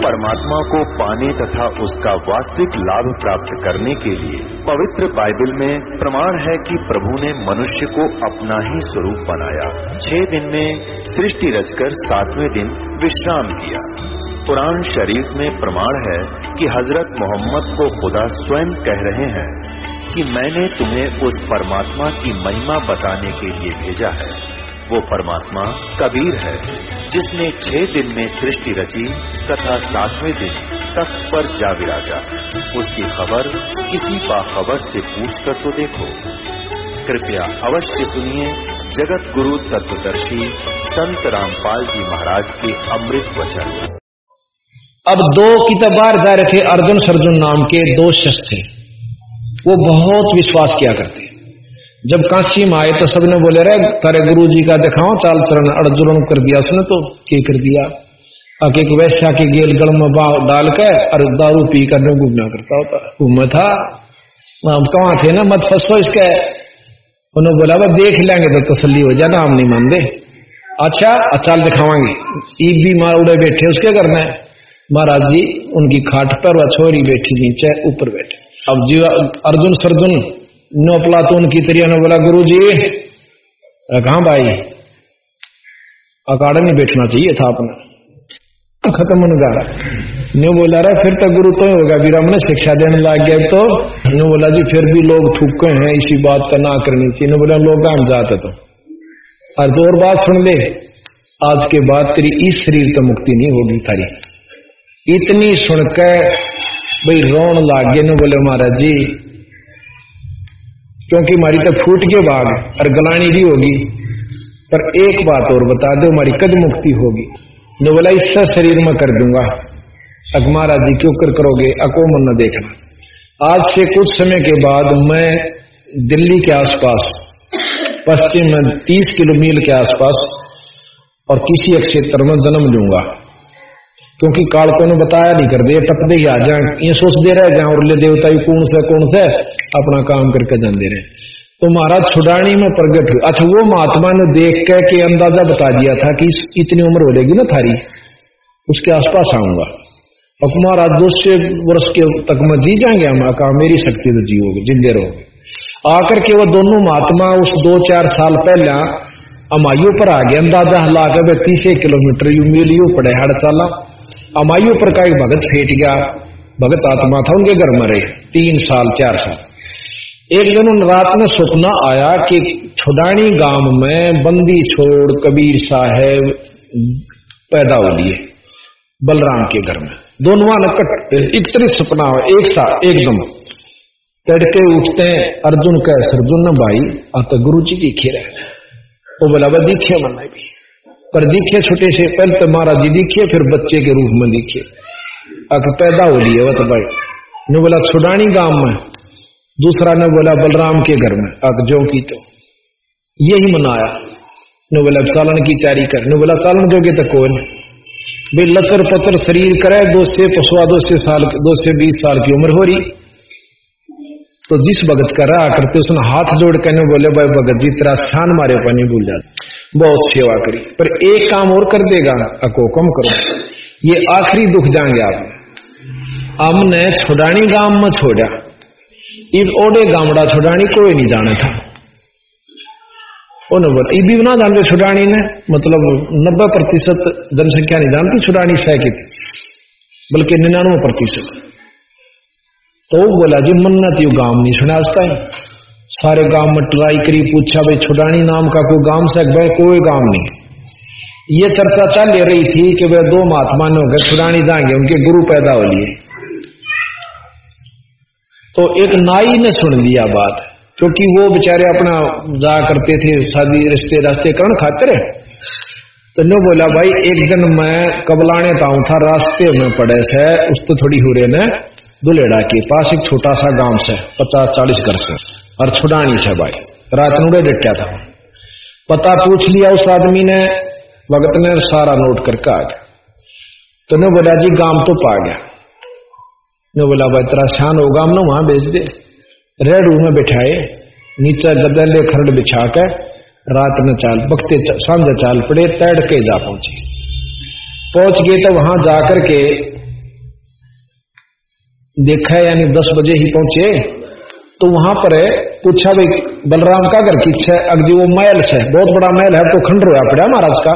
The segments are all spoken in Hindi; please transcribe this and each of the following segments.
परमात्मा को पाने तथा उसका वास्तविक लाभ प्राप्त करने के लिए पवित्र बाइबल में प्रमाण है कि प्रभु ने मनुष्य को अपना ही स्वरूप बनाया। छह दिन में सृष्टि रचकर सातवें दिन विश्राम किया। कुरान शरीफ में प्रमाण है कि हज़रत मोहम्मद को खुदा स्वयं कह रहे हैं कि मैंने तुम्हें उस परमात्मा की महिमा बताने के लिए भेजा है। वो परमात्मा कबीर है, जिसने छह दिन में सृष्टि रची तथा सातवें दिन तख्त पर जा विराजा। उसकी खबर किसी बाखबर से पूछ कर तो देखो। कृपया अवश्य सुनिए जगत गुरु तत्वदर्शी संत रामपाल जी महाराज के अमृत वचन। अब दो किताबार जा रहे थे अर्जुन सर्जुन नाम के दो थे। वो बहुत विश्वास किया करते। जब काशी में आए तो सबने बोले रहे तारे गुरु जी का दिखाओ, चाल चरण अर्जुन कर दिया उसने तो के कर दिया? एक वैश्या के गेल गल में डाल के और दारू पी कर घूमना करता होता। घूमे था। हम कहा थे ना, मत फंसो इसके। उन्होंने बोला वह देख लेंगे तो तसली हो जाना हम नहीं मान दे अच्छा अचाल दिखावांगे। ईद भी मार उड़े बैठे उसके करना है महाराज जी, उनकी खाट पर वह छोरी बैठी नीचे, ऊपर बैठे। अब जी, अर्जुन, सर्जुन नो प्लातून की तरिया ने बोला गुरु जी कहा भाई? अकाड़ा नहीं बैठना चाहिए था अपना। खत्म गा न्यू बोला रहा फिर तो गुरु तो होगा, फिर हमने शिक्षा देने लग गया तो? न्यू बोला, जी, फिर भी लोग थूके हैं, इसी बात का ना करनी चाहिए बोला, लोग काम जाते तो। और तो और बात सुन ले। आज के बाद तेरी इस शरीर तो मुक्ति नहीं होगी थारी। इतनी सुनकर, भाई, रोन लाग गए बोले, महाराज जी क्योंकि हमारी तो फूट के भाग और गलानी भी होगी। पर एक बात और बता दो हमारी कद मुक्ति होगी। जो बोला इससे शरीर में कर दूँगा। अकमारा जी, क्यों कर करोगे? अको मन न देखना। आज से कुछ समय के बाद मैं दिल्ली के आसपास, पश्चिम में तीस किलो मील के आसपास, और किसी एक क्षेत्र में जन्म लूँगा। क्योंकि काल को बताया नहीं कर दे टपदे ही आ जाए। ये सोच दे रहे जाए, और ले देवता कौन से कौन से, अपना काम करके जाते रहे। तो महाराज छुड़ानी में प्रगट हुई अच्छा वो महात्मा ने देख के के अंदाज़ा बता दिया था कि इतनी उम्र हो जाएगी ना थारी। उसके आसपास आऊँगा। और महाराज दो से वर्ष के तक में जी जाएँगे हम कहा मेरी शक्ति तो जीवोगे, जिंदे रहोगे। आकर के वो दोनों महात्मा उस दो चार साल पहले अमायु पर आ गए। अंदाज़ा हला के तीस किलोमीटर यू मिल यू पड़े हड़ अमायु का एक भगत फेट गया। भगत आत्मा था, उनके घर मरे। तीन साल, चार साल। एक दिन उन रात में सपना आया कि छुडानी गाँव में बंदी छोड़ कबीर साहेब पैदा हो लिए बलराम के घर में। दोनों इतने सपना एक साथ एकदम। तड़के उठते हैं, अर्जुन कह सरजुन भाई, आता गुरु जी की खेर है। वो बोला दिखे मन भी पर दिखे छोटे से पहले तो महाराज जी दिखे, फिर बच्चे के रूप में दिखे। अक पैदा हो लिए वह तो भाई। ने बोला, छुडानी गाँव में। दूसरा ने बोला, बलराम के घर में। अक जो की तो। यही मनाया। ने बोला, चालन की तैयारी कर। ने बोला, चालन जोगे तो कौन भाई लचर पचर शरीर करे, दो से पशुआ, दो से साल, दो से बीस साल की उम्र हो रही। तो जिस भगत का रहा करते, उसने हाथ जोड़ कहने बोले, भाई भगत जी, तेरा छान मारे पानी भूल जाता बहुत सेवा करी। पर एक काम और कर देगा, अको कम करो। ये आखिरी दुख जाएँगे आप। हमने छुडानी गाँव में छोड़ा। इब ओडे गामड़ा छुडानी कोई नहीं जाना था। भी ना जानते छुडानी ने मतलब नब्बे प्रतिशत जनसंख्या नहीं जानती छुडानी सह की थी। बल्कि निन्यानवे प्रतिशत। तो बोला जी, मन्नत यू गाँव नहीं सुना आज तक। सारे गाँव में ट्राई करी, पूछा, भाई, छुडानी नाम का कोई गाँव से भाई कोई गाँव नहीं। ये चर्चा चल रही थी कि वे दो महात्मा ने होकर छुडानी जाएँगे, उनके गुरु पैदा हो लिए। तो एक नाई ने सुन लिया बात, क्योंकि वो बेचारे अपना जा करते थे, शादी, रिश्ते, रास्ते करण खातिर। तो नो बोला, भाई, एक दिन मैं कबलाने पाऊँ था, रास्ते में पड़े से, उस तो थोड़ी हुरे ने दुलेड़ा के पास एक छोटा सा गाँव से, पचास चालीस घर से। और छुड़ानी से भाई। रात नुड़े डटा था। पता पूछ लिया उस आदमी ने भगत ने सारा नोट करके आ गया। तो ने बोला, जी, गाँव तो पा गया। ने बोला, भाई, तेरा शान होगा हम ना वहाँ भेज दे। रेड रूम में बिठाए, नीचे गदले खरड़ बिछा कर रात में चाल, बखते सांझे चाल पड़े तैड़ के जा पहुँचे। पहुँच गए तो वहाँ जाकर के देखा यानी दस बजे ही पहुँचे तो वहाँ पर है, पूछा भाई, बलराम का घर की इच्छा अगदी वो महल से बहुत बड़ा महल है तो खंड रोया पड़ा महाराज का।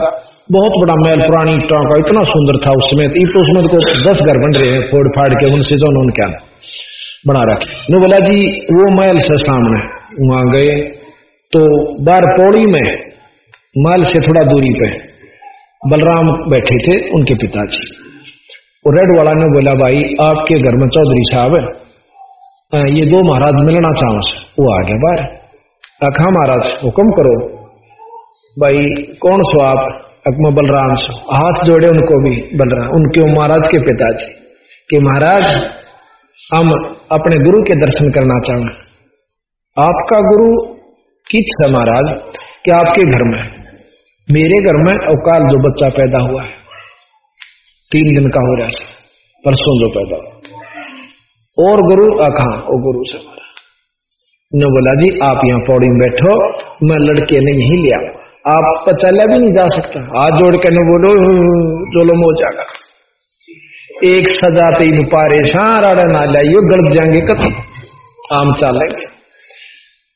बहुत बड़ा महल पुरानी का, इतना सुंदर था उस समय। तो उसमें तो दस घर बन रहे हैं, फोड़ फाड़ के उनसे जो उन्होंने क्या बना रखे। नो बोला, जी, वो महल से सामने वहाँ गए तो बार पौड़ी में महल से थोड़ा दूरी पे बलराम बैठे थे, उनके पिताजी। और रेड वाला ने बोला, भाई, आपके घर में चौधरी साहब ये दो महाराज मिलना चाहो, वो आ गया बाहर। अखा महाराज, हुक्म करो, भाई, कौन सो आप? अकमा बलराम सो। हाथ जोड़े उनको भी, बलराम, उनके महाराज के पिताजी। कि महाराज, हम अपने गुरु के दर्शन करना चाहें। आपका गुरु किस है महाराज? कि आपके घर में? मेरे घर में अवकाल जो बच्चा पैदा हुआ है। तीन दिन का हो रहा है। परसों जो पैदा हुआ। और गुरु अखा ओ गुरु से ने बोला जी, आप यहाँ पौड़ी में बैठो, मैं लड़के ने यही लिया आप चला भी नहीं जा सकता। हाथ जोड़ के न बोलो, जोलो मो जागा एक सजा तीन पारे सारा ना लाइयो गड़ जाएँगे कत आम चालेंगे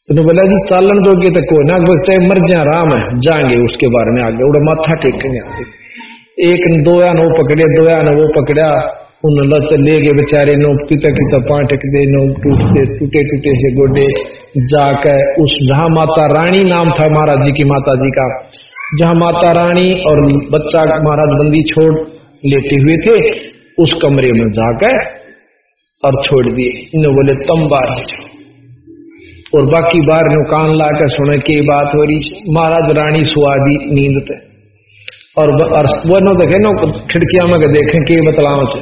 तो बोला जी, चालन दोगे तो कोई ना चाहे मर जा, राम है, जाएँगे उसके बारे में आगे। उड़ा माथा टेकेंगे एक दो या नो पकड़े, दो या वो पकड़ा, उन लच ले गए बेचारे नो पिता पिता पाटक दे नो टूटते, टूटे टूटे से गोडे जाकर उस जहाँ माता रानी नाम था महाराज जी की माता जी का, जहाँ माता रानी और बच्चा महाराज बंदी छोड़ लेते हुए थे, उस कमरे में जाकर और छोड़ दिए। इन्हें बोले, तम बार और बाकी बार नो कान ला के सुने, की बात हो रही? महाराज, रानी सुआदी नींद पे और वो देखे नो, खिड़किया में देखें कि बतलाव से।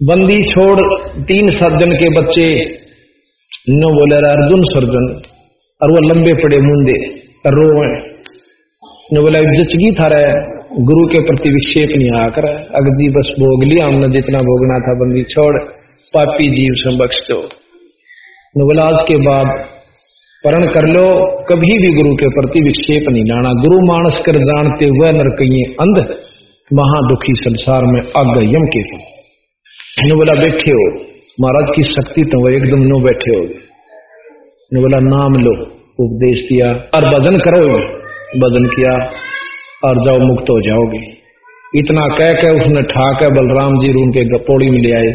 बंदी छोड़ तीन सर्जन के बच्चे, नो बोले अर्जुन सर्जन, और वो लंबे पड़े मुंडे रोए नो बोला जचगी था रहे गुरु के प्रति विक्षेप नहीं आकर अगदी बस भोग लिया, हमने जितना भोगना था, बंदी छोड़, पापी जीव से दो। बोला आज के बाद परण कर लो, कभी भी गुरु के प्रति विक्षेप नहीं लाना। गुरु मानस कर जानते हुए नरकइये अंध, महादुखी संसार में अग यम के बोला, बैठे हो, महाराज की शक्ति तो वह एकदम नो बैठे हो। बोला, नाम लो, उपदेश दिया, और भजन करो भजन किया, और जाओ मुक्त हो जाओगे। इतना कह के उसने ठाक है बलराम जी उनके गपोड़ी में ले आए।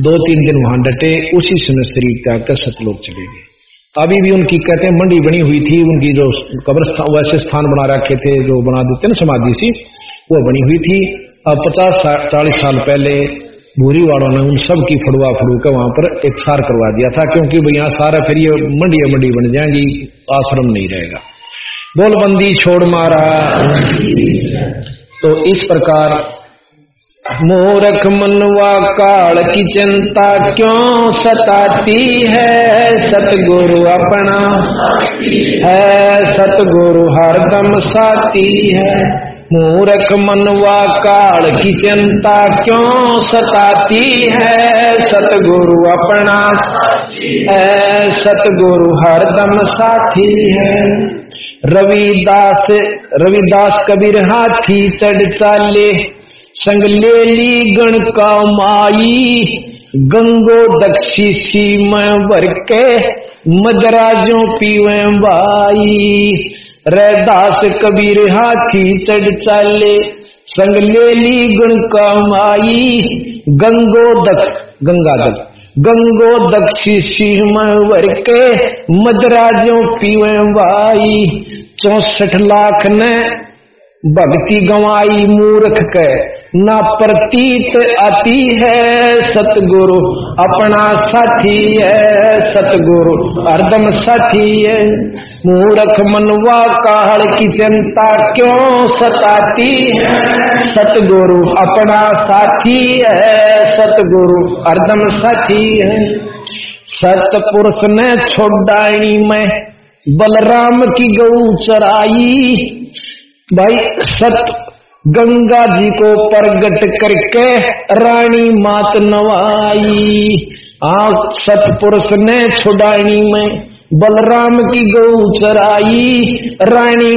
दो तीन दिन वहाँ डटे, उसी समय शरीर त्याग कर सतलोक चले गए। अभी भी उनकी कहते हैं, मंडी बनी हुई थी, उनकी जो कब्रस्थान वैसे स्थान बना रखे थे, जो बना देते ना समाधि सी, वो बनी हुई थी। अब पचास चालीस साल पहले भूरी वालों ने उन सब की फड़ुआ फड़ू के वहाँ पर एक सार करवा दिया था, क्योंकि भाई यहाँ सारा फिर ये मंडी मंडी बन जाएँगी, आश्रम नहीं रहेगा। बोलबंदी छोड़ मारा। तो इस प्रकार मूरख मनवा काल की चिंता क्यों सताती है? सतगुरु अपना है, सतगुरु हरदम साती है। मूरख मनवा काल की चिंता क्यों सताती है? सतगुरु अपना है, सतगुरु हरदम साथी है। रविदास रविदास कबीर हाथी चढ़ चाले। संग ले ली गण का माई, गंगो दक्षी में भर के मदराजों पीवे बाई। रैदास कबीर हाथी चढ़ चाले, संग ले ली गण का माई, गंगो दक्ष गंगा जल गंगो दक्षी में भर के मदराजों पीवे बाई। चौसठ लाख ने भक्ति गवाई मूर्ख के न प्रतीत आती है सतगुरु, अपना साथी है सतगुरु, अर्दम साथी है। मूर्ख मनवा काल की चिंता क्यों सताती है? सतगुरु, अपना साथी है सतगुरु, अर्दम साथी है। सतपुरुष ने छोड़ाई में, बलराम की गऊ चराई। भाई, सत गंगा जी को प्रगट करके रानी मात नवाई। आप सतपुरुष ने छुड़ानी में बलराम की गौ चराई। रानी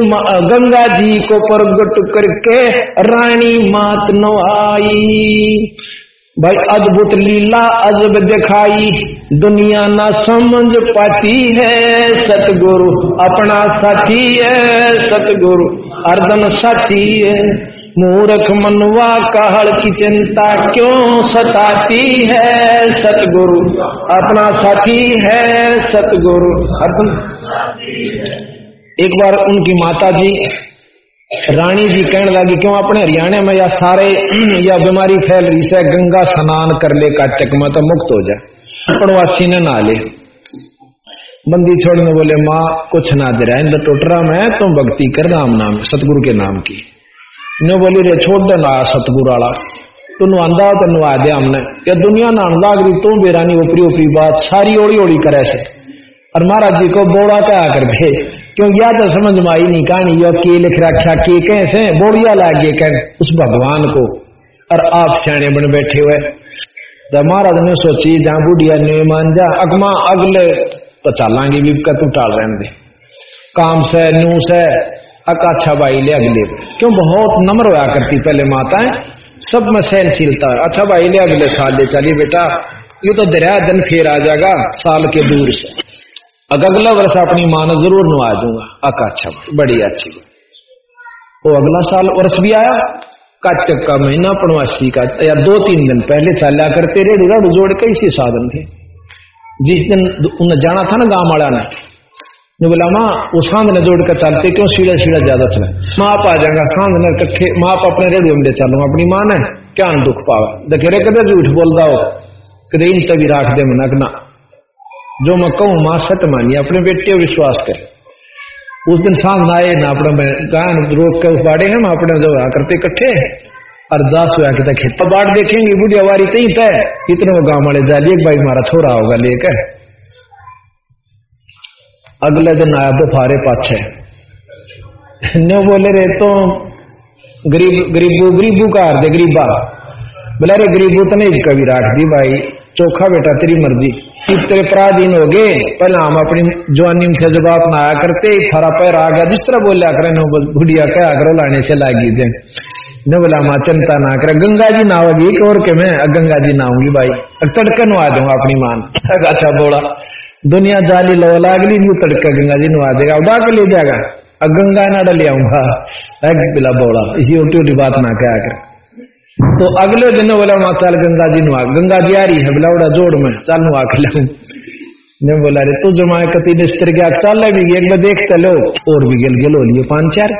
गंगा जी को प्रगट करके रानी मात नवाई। भाई अद्भुत लीला अजब दिखाई, दुनिया ना समझ पाती है। सतगुरु अपना साथी है, सतगुरु अर्दन साथी है। मूर्ख मनवा कहल की चिंता क्यों सताती है? सतगुरु अपना साथी है, सतगुरु अर्दन। एक बार उनकी माता जी रानी जी कहने लगी, क्यों अपने हरियाणा में या सारे या बीमारी फैल रही से गंगा स्नान कर ले, काटक में तो मुक्त हो जाए पड़वासी ने ना ले। बंदी छोड़ने बोले, माँ, कुछ ना दे रहा टोटरा में, तुम भक्ति कर राम नाम, सतगुरु के नाम की। ने बोली, रे, छोड़ दे ना सतगुरु आला तू नुआंदा तो नुआ दे हमने। या दुनिया नान लाग रही, तू बेरानी ऊपरी ऊपरी बात, सारी ओड़ी ओड़ी करे से। और महाराज जी को बोड़ा क्या कर दे क्यों या तो समझ में आई नहीं, कहानी यो के लिख रखा, के कैसे बोड़िया लागे कह उस भगवान को। और आप सियाने बन बैठे हुए। जब महाराज ने सोची जहाँ बुढ़िया ने मान जा अगमा अगले तो चलांगे भी तू टाल रहने दे काम से, नू से अकाछा बाई ले अगले। क्यों बहुत नम्र होया करती पहले माताएँ सब में सहनशीलता अच्छा भाई ले अगले साल ले चलिए बेटा, ये तो दरिया दिन फिर आ जाएगा साल के दूर से। अगला वर्ष अपनी माँ ने ज़रूर नुआ दूँगा। अका अच्छा बड़ी अच्छी वो अगला साल वर्ष भी आया। काटक का महीना पणवासी का। या दो तीन दिन पहले चला करते रेडी रड़ जोड़ के इसी साधन थे। जिस दिन उन्हें जाना था ना गाँव वाला ने। बोला, माँ, वो सांध ने जोड़ कर चलते क्यों? सीधा सीधा ज़्यादा चले। माँ, आप आ जाएगा। सांध ने कट्ठे माँ, आप अपने रेडियो में ले चलू। अपनी माँ ने क्या दुख पावा? देखे रे, कदे झूठ बोलता हो? कदे इन तभी राख दे मना जो मैं कहूँ, माँ सत मानिए, अपने बेटे विश्वास कर। उस दिन साँझ आए, ना अपने गान रोक के बाड़े हम अपने जो करते इकट्ठे और जास हुआ कि खेत बाढ़ देखेंगे बुढ़िया वारी कहीं तय इतने वो गाँव वाले जालिए भाई हमारा छोरा होगा लेकर। अगले दिन आया दोपहरे पाछे। नो बोले, रे तो गरीब गरीबू गरीबू का हार दे, गरीबा। बोला, रे, गरीबू तो नहीं कभी राख दी भाई, चोखा बेटा तेरी मर्ज़ी। तेरे पराधीन हो गए। पहले हम अपनी जवानी में जवाब ना आया करते थारा पैर आ गया, जिस तरह बोलिया करे नो बुढ़िया क्या करो लाने से लागी दे। न बोला, माँ, चिंता ना करे। गंगा जी नाओगी एक और के मैं गंगा जी नाऊँगी भाई। तड़के नुआ दूँगा अपनी मान अच्छा बोला, दुनिया जाली लो लागली नहीं तड़के गंगा जी नुआ देगा। उड़ा के ले जाएगा। गंगा ना डल आऊँगा बिला बोला, इसी उल्टी उल्टी बात ना क्या कर तो अगले दिन बोला वहाँ चाल गंगा जी नुआ गंगा जी आ रही है, बोला जोड़ में, चाल नुआ के लाऊ। ने बोला रे तू जमाए कति निस्तर गया चल भी एक बार देख चलो। और भी गिल गिल हो पाँच चार।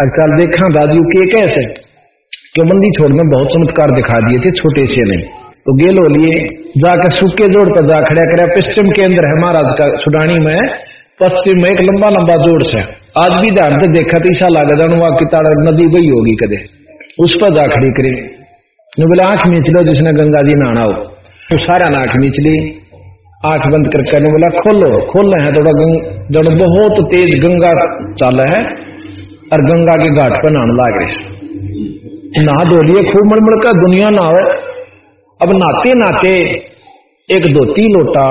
अब चल देखा, दादू के कैसे? क्यों बंदी छोड़, में बहुत चमत्कार दिखा दिए थे, छोटे से नहीं। तो गेल हो लिए जाकर सूखे जोड़ पर जा खड़ा करे। पश्चिम के अंदर है महाराज का सुडानी में। पश्चिम में एक लंबा लंबा जोड़ से। आज भी ध्यान देखा तो ईसा लागे नदी बही होगी कदे। उस पर जा खड़ी करे। ने बोले, आँख मीच लो, जिसने गंगा जी नहाना हो। तो सारा ना मीच ली। आँख बंद करके ने बोला, खोलो खोल रहे हैं थोड़ा जब बहुत तेज गंगा चल है, और गंगा के घाट पर नहाने लाग रहे नहा धो लिए, खूब मड़मड़ का दुनिया ना हो अब नाते नाते एक धोती लोटा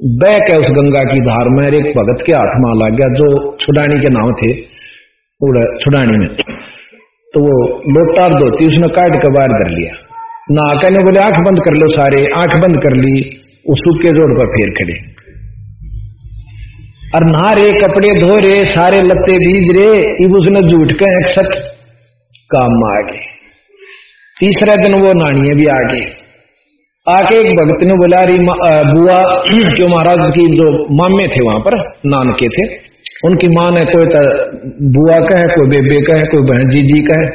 बह के उस गंगा की धार में एक भगत के हाथ में लग गया, जो छुडानी के नाम थे छुडानी में। तो वो लोटा धोती, उसने काट के बाहर कर लिया। ना कहने बोले, आँख बंद कर लो सारे, आँख बंद कर ली, उस सूखे जोड़ पर फेर खड़े। और नहा रे कपड़े धो रे सारे लत्ते बीज रे, इब उसने झूठ के एक सट काम में आ गए तीसरे दिन वो नानिये भी आ गए आके एक भक्त ने बोला रही बुआ, क्यों महाराज की जो मामे थे वहाँ पर, नानके थे? उनकी माँ ने कोई तो बुआ कहे, कोई बेबे कहे, कोई बहन जी जी कहे।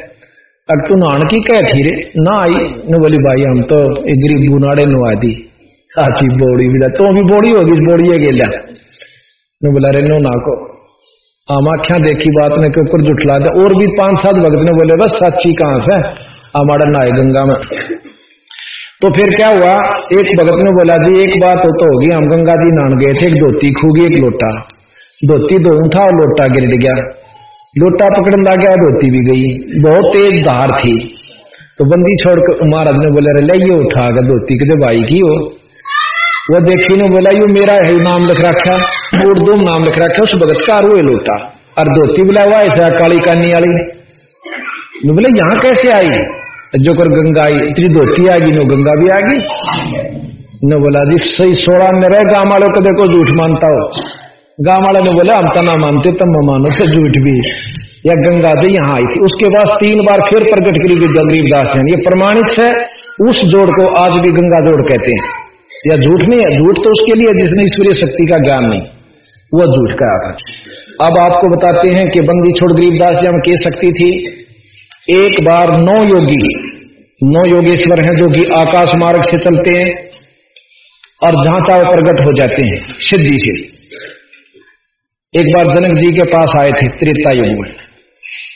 अब तू नान की कह थी रे ना आई, ने बोली, भाई, हम तो गरीब बुनाड़े नुआ दी। साची बोड़ी भी तो भी बोड़ी होगी, बोड़ी है गेला ने बोला रे नो ना को हम आख्या देखी बात ने के ऊपर जुटला दे। और भी पाँच सात भगत ने बोले, बस साची कहाँ से हमारा नाय गंगा में। तो फिर क्या हुआ, एक भगत ने बोला, जी, एक बात हो तो होगी, हम गंगा जी नान गए थे, एक धोती खूगी, एक लोटा। धोती दो था और लोटा गिर गया। लोटा पकड़ने लग गया धोती भी गई। बहुत तेज धार थी। तो बंदी छोड़कर महाराज ने बोले ले ये, उठा कर धोती के भाई की हो? वो देखी ने बोला, यू मेरा है नाम लिख रखा उर्दू नाम लिख रखा उस भगत का रू लोटा। और धोती बोला हुआ ऐसा काली कानी वाली। बोले, यहाँ कैसे आई? जो कर गंगा आई, इतनी धोती आ गई, नो गंगा भी आ गई। न बोला, जी, सही सोलह में रहे, गाँव वालों को देखो, झूठ मानता हो। गाँव वाले ने बोला, हम तो ना मानते, तब मानो तो झूठ भी। या गंगा जी यहाँ आई थी। उसके बाद तीन बार फिर प्रकट करी गई गरीबदास ने ये प्रमाणित है, उस जोड़ को आज भी गंगा जोड़ कहते हैं। या झूठ नहीं है, झूठ तो उसके लिए जिसने ईश्वरीय शक्ति का ज्ञान नहीं। वो झूठ का था अब आपको बताते हैं कि बंदी छोड़ गरीबदास जी, हम कह सकती थी, एक बार नौ योगी, नौ योगेश्वर हैं जो कि आकाश मार्ग से चलते हैं और जहाँ चाहे प्रकट हो जाते हैं, सिद्धि से। एक बार जनक जी के पास आए थे त्रेता युग में।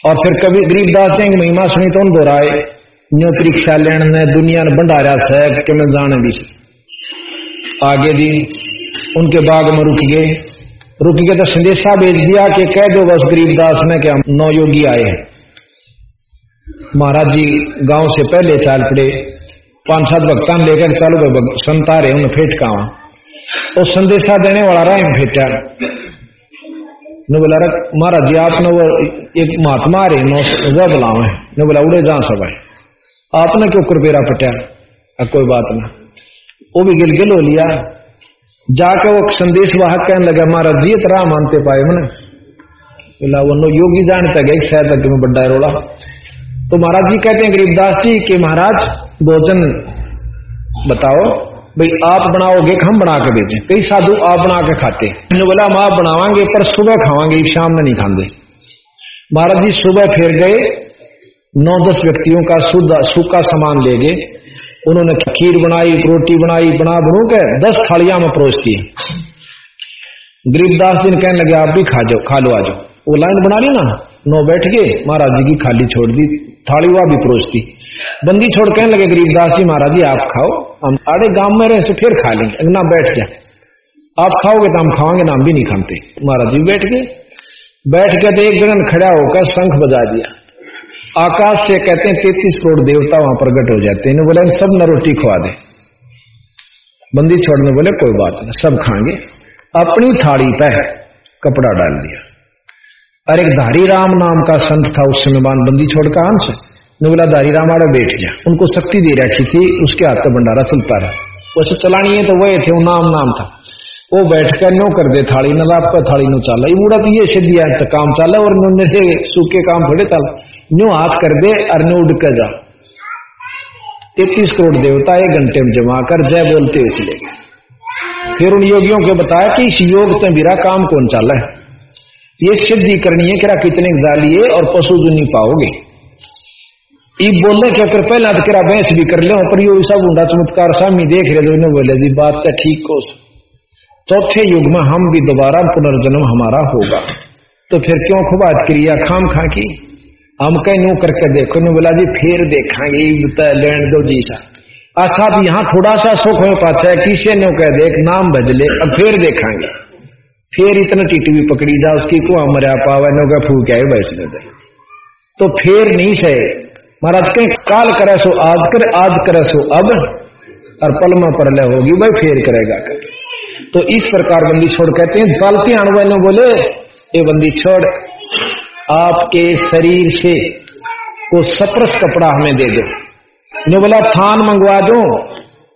और फिर कभी गरीबदास ने महिमा सुनी तो उन दोहराए। न्यो परीक्षा लेने ने दुनिया ने भंडारा से कि मैं जाने भी आगे दी उनके बाग में रुक गए। रुक गए तो संदेशा भेज दिया कि कह दो बस गरीबदास ने कि हम नौ योगी आए हैं। महाराज जी गाँव से पहले चाल पड़े। पाँच सात भक्तान लेकर चालू गए संता रहे उन्हें फेट का तो संदेशा देने वाला रहा फेटा। ने बोला महाराज जी आपने वो एक महात्मा रहे नौ वह बुलाओ है। ने बोला, उड़े जा सब है। आपने क्यों कृपेरा पटा कोई बात ना। वो भी गिल गिल हो लिया। जाके वो संदेश वाहक कहने लगा, महाराज जी इतना मानते पाए मैंने। बोला, वो नो योगी जानता गए शायद अगे में बड्डा रोड़ा तो महाराज जी कहते हैं गरीबदास जी, के महाराज, भोजन बताओ। भाई, आप बनाओगे हम बना के बेचें? कई साधु आप बना के खाते हैं। बोला, हम आप बनावांगे, पर सुबह खावांगे, शाम में नहीं खाते महाराज जी सुबह फिर गए नौ दस व्यक्तियों का सूखा सामान ले गए। उन्होंने खीर बनाई, रोटी बनाई, बना बनू के दस थालियाँ में परोस दी गरीबदास जी ने कहने लगे, आप भी खा जाओ, खा लो, आ जाओ। वो लाइन बना ली ना, नौ बैठ गए, महाराज जी की खाली छोड़ दी, थाली हुआ भी परोसती बंदी छोड़ कहने लगे, गरीबदास जी महाराज जी, आप खाओ, हम आड़े गाँव में रहे फिर खा लेंगे ना बैठ जाए। आप खाओगे तो हम खाओगे ना हम भी नहीं खाते। महाराज जी बैठ गए। बैठ गए तो एक जगह खड़ा होकर शंख बजा दिया। आकाश से कहते हैं, तैतीस करोड़ देवता वहाँ प्रकट हो जाते हैं। बोले सब न रोटी खुआ दे। बंदी छोड़ने बोले, कोई बात नहीं, सब खाएँगे। अपनी थाली पे कपड़ा डाल दिया। और एक धारी राम नाम का संत था उस समय बंदी छोड़ का ने बोला धारी राम बैठ गया उनको शक्ति दे रखी थी, उसके हाथ का भंडारा चलता रहा। वैसे चलानी है तो वह थे नाम नाम था। वो बैठ कर नो कर दे, थाली न लाभ का थाली नो चाला। बूढ़ा तो ये सिद्धि काम चाला और नो सूखे काम थोड़े चाल न्यू हाथ कर दे और न्यू उड़ कर जा। तैतीस करोड़ देवता एक घंटे में जमा कर जय बोलते हुए चले फिर उन योगियों को बताया कि इस योग से बिरा काम कौन चाला है? ये सिद्धि करनी है कि कितने जालिए और पशु नहीं पाओगे। ई बोलने के अगर पहला तो किरा भैंस भी कर लो, पर यो सब ऊंडा चमत्कार सामी देख रहे थे बोले, जी, बात तो ठीक हो चौथे युग में हम भी दोबारा पुनर्जन्म हमारा होगा। तो फिर क्यों खुबात क्रिया खाम खा की? हम कहीं नो करके देखो ने बोला, जी, फिर देखांगे लेन दो जी सा। अच्छा यहाँ थोड़ा सा सुख हो पाता है, किसे ने कह देख, नाम भजले अब फिर देखांगे। फिर इतना टीटी पकड़ी, जा उसकी को मरा पावा नो का फूक आए बैठने दे। तो फिर नहीं से महाराज कहीं काल करे सो, आज करे आज करे सो, अब और पलमा परलय होगी भाई फेर करेगा। कर तो इस प्रकार बंदी छोड़ कहते हैं चालती अणुआ ने बोले ये बंदी छोड़, आपके शरीर से को सप्रस कपड़ा हमें दे दो। ने बोला, थान मंगवा दो।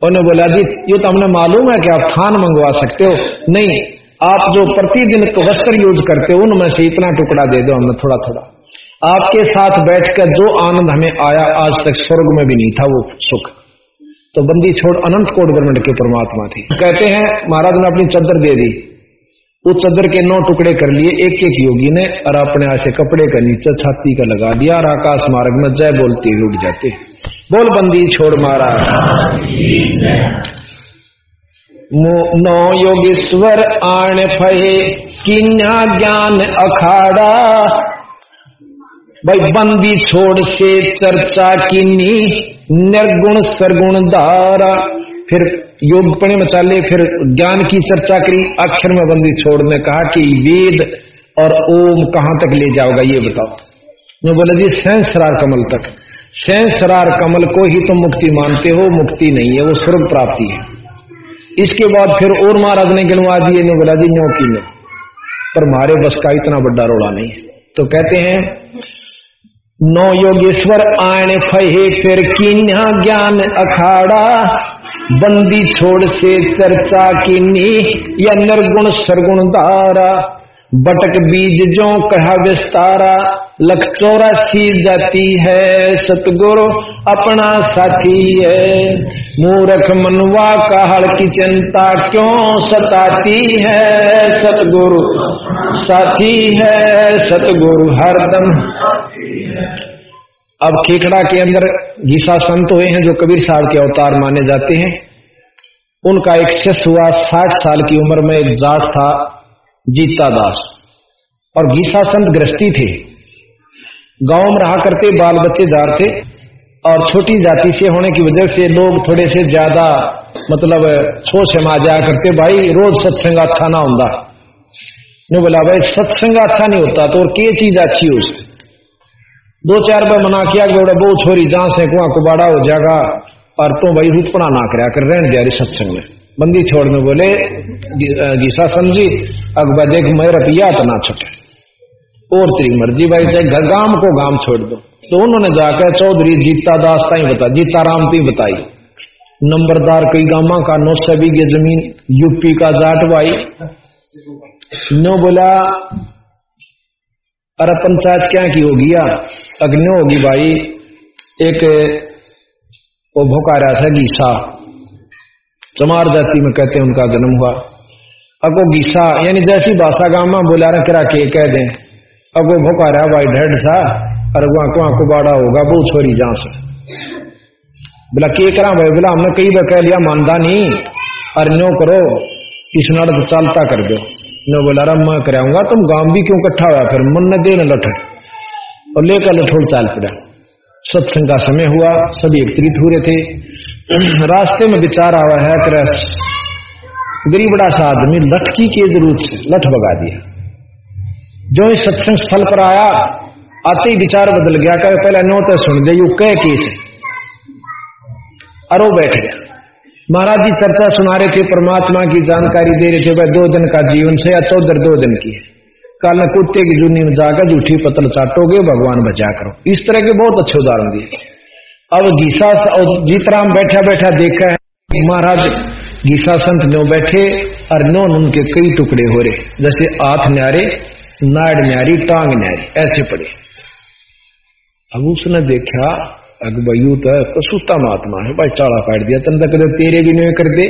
उन्हें बोला, जी, ये तो हमने मालूम है कि आप थान मंगवा सकते हो। नहीं, आप जो प्रतिदिन वस्त्र यूज़ करते हो, उनमें से इतना टुकड़ा दे दो हमें थोड़ा थोड़ा आपके साथ बैठकर जो आनंद हमें आया आज तक स्वर्ग में भी नहीं था, वो सुख। तो बंदी छोड़ अनंत कोट ब्रह्मंड के परमात्मा थी। कहते हैं, महाराज, ने अपनी चद्दर दे दी। उस चद्दर के नौ टुकड़े कर लिए एक एक योगी ने, और अपने ऐसे कपड़े का नीचे छाती का लगा दिया, और आकाश मार्ग में जय बोलते उठ जाते। बोल बंदी छोड़ मारा नौ योगेश्वर आण फहे किन्या ज्ञान अखाड़ा भाई बंदी छोड़ से चर्चा किन्नी निर्गुण सरगुण धारा। फिर योग पणे मचाले फिर ज्ञान की चर्चा करी। अक्षर में बंदी छोड़ने कहा कि वेद और ओम कहाँ तक ले जाओगा, ये बताओ। मैं बोले, जी सहसरार कमल तक। सहसरार कमल को ही तुम मुक्ति मानते हो, मुक्ति नहीं है, वो स्वर्ग प्राप्ति है। इसके बाद फिर और महाराज ने गिनवा दिए ने बोला, जी नो की नो पर मारे बस का इतना बड़ा रोड़ा नहीं है। तो कहते हैं नौ योगेश्वर आने फहे फिर किन्या ज्ञान अखाड़ा। बंदी छोड़ से चर्चा किन्नी या निर्गुण सरगुण धारा। बटक बीज जो कहा विस्तारा, लख चौरासी जाती है। सतगुरु अपना साथी है। मूर्ख मनवा काहड़ की चिंता क्यों सताती है? सतगुरु साथी है। सतगुरु हरदम। अब खेकड़ा के अंदर गीसा संत हुए हैं जो कबीर साहब के अवतार माने जाते हैं। उनका एक शिष्य हुआ साठ साल की उम्र में एक जाट था। जीता दास। और गीसा संत गृहस्थी थे। गाँव में रहा करते बाल बच्चेदार थे और छोटी जाति से होने की वजह से लोग थोड़े से ज़्यादा मतलब छो समा जाया करते। भाई, रोज सत्संग अच्छा ना होता ने बोला, भाई, सत्संग अच्छा नहीं होता तो और के चीज़ अच्छी हो उसकी? दो चार बार मना किया, कि बड़ा बहु छोरी जहाँ से कुआ कुबाड़ा हो जाएगा और तो भाई रुपना ना कराया कर, रहने सत्संग में। बंदी छोड़ में बोले, गीसा समझी अकबर देख, मैं रपिया तो ना छुटे। और तेरी मर्ज़ी भाई, चाहे गाँव को गाँव छोड़ दो। तो उन्होंने जाकर चौधरी जीता दास ताई बता, जीता राम ती बताई। नंबरदार कई गामा का, नौ सभी बीघे ज़मीन, यूपी का जाट भाई। नो बोला अरे पंचायत क्या की होगी या? अग्नि होगी भाई। एक, वो था गीसा। चमार जाति में कहते उनका जन्म हुआ। अगो गीसा यानी जैसी भाषा गामा रहे करा के कह दें। अगो भोका रहा, भाई ढेड था और वहाँ को कुबाड़ा होगा वो छोरी जहाँ से। बोला, के करा भाई? बोला, हमने कई बार कह लिया, मानदा नहीं। और नो करो, इस नड़ तो चालता कर दो। नो बोला रहा मैं कराऊँगा तुम गाँव भी क्यों इकट्ठा हुआ फिर मन न दे न लठ। और लेकर लठोड़ चाल पड़ा। सत्संग का समय हुआ, सभी एकत्रित हो रहे थे। रास्ते में विचार आवा है कि गरीबड़ा सा आदमी लटकी के ज़रूरत से लठ बगा दिया। जो इस सत्संग स्थल पर आया, आते ही विचार बदल गया, कहे, पहले नो तो सुन दे यू कह केस अरो बैठ गया। महाराज जी चर्चा सुना रहे थे, परमात्मा की जानकारी दे रहे थे भाई दो दिन का जीवन से या चौदह दो दिन की है। कल न कुत्ते की जूनी में जाकर झूठी पतल चाटोगे, भगवान बचा करो। इस तरह के बहुत अच्छे उदाहरण दिए। अब गीसा और जीतराम बैठा बैठा देखा है, महाराज गीसा संत नो बैठे और नो उनके कई टुकड़े हो रहे। जैसे आठ न्यारे, नाड़ न्यारी, टांग न्यारी, ऐसे पड़े। अब उसने देखा अगबयू तो कसूता महात्मा है, भाई चाड़ा काट दिया, तन तक तेरे भी नहीं कर दे।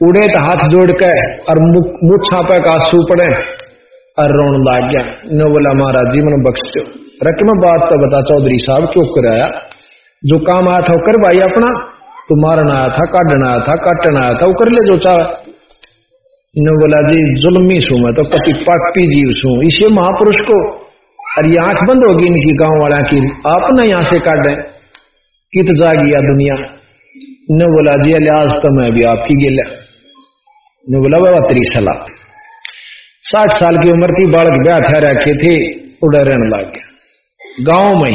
उड़े तो हाथ जोड़ के, और मुछा पे आँसू पड़े। और रोन लाग गया, नो बोला, महाराज जी, मैंने बख्श रख बात तो बता, चौधरी साहब क्यों कराया? जो काम आया था कर भाई अपना तो मारना आया था काटना आया था काटना आया था वो कर ले जो चाह। बोला, जी, जुलमी सू मैं तो पति पापी जीव सू। इसे महापुरुष को, अरे आँख बंद होगी इनकी गाँव वाला की। आप ना यहाँ से काट। दें कित जा गया दुनिया? ने बोला, जी, लिहाज तो मैं भी आपकी गिला ने बोला, बाबा, तेरी सलाह। साठ साल की उम्र थी, बालक ब्याह ठहर रखे थे, उड़ा रहने लग गया। गाँव में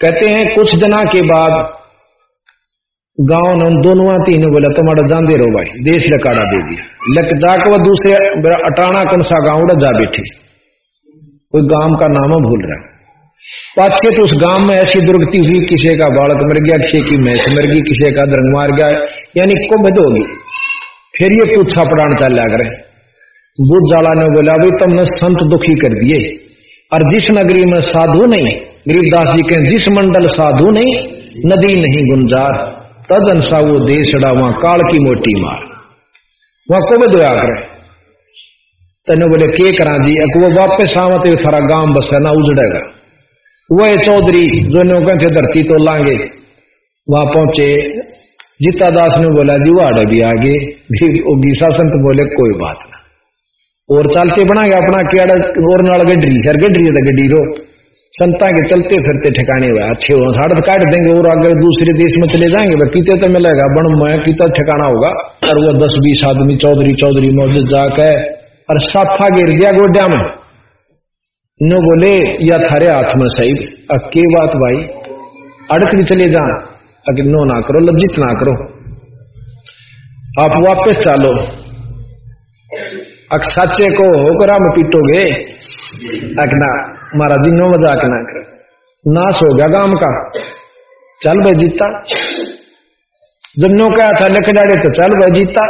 कहते हैं, कुछ दिना के बाद गाँव ने उन दोनों तीनों बोला तुम्हारा जान रहो भाई देश लकाड़ा दे दिया. लक जाकर वह दूसरे अटाना कौन सा गाँव जा बैठे. कोई गाँव का नाम भूल रहा पाछे तो उस गाँव में ऐसी दुर्गति हुई, किसी का बालक मर गया, किसी की मैस मर गई, किसी का दरंग मार गया, यानी कुंभ होगी फिर ये पूछा पड़ान चल लग रहे बुद्ध जाला ने बोला भाई तुमने संत दुखी कर दिए। और जिस नगरी में साधु नहीं गरीबदास जी के जिस मंडल साधु नहीं, नदी नहीं गुंजार तद अंसा वो देशड़ा वहाँ काल की मोटी मार। वहाँ को दुआ करे तेने बोले, के करा जी? एक वो वापस आवत थारा गाँव बस ना, उजड़ेगा। वह चौधरी, जो ने थे धरती तो लांगे। वहाँ पहुँचे। जीता दास ने बोला, जी वाड़े भी आगे। गीसा संत बोले, कोई बात ना। और के बना गया अपना केड़ा और नाल गड्डी सर गड्डी तो गड्डी रो। संता के चलते फिरते ठिकाने हुए, अच्छे हो साढ़ काट देंगे, और अगर दूसरे देश में चले जाएँगे। वह किते तो मिलेगा? बण में कितना ठिकाना होगा? और वो दस, बीस आदमी, चौधरी चौधरी मौजूद जाकर और साफा गिर गया गोड्या में। नो बोले, या थारे हाथ में सही के बात भाई? अड़क भी चले जा अगर नो ना करो, लज्जित ना करो। आप वापस चालो। अक सच्चे को होकर हम पीटोगे? अकना महाराज जी, नो मज़ाक ना कर। नाश हो गया गाँव का। चल भाई जीता। जब नो कहा था लिख डाड़े तो चल भाई जीता।